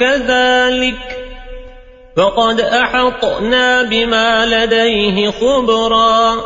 كذلك فقد أحطنا بما لديه خبرا.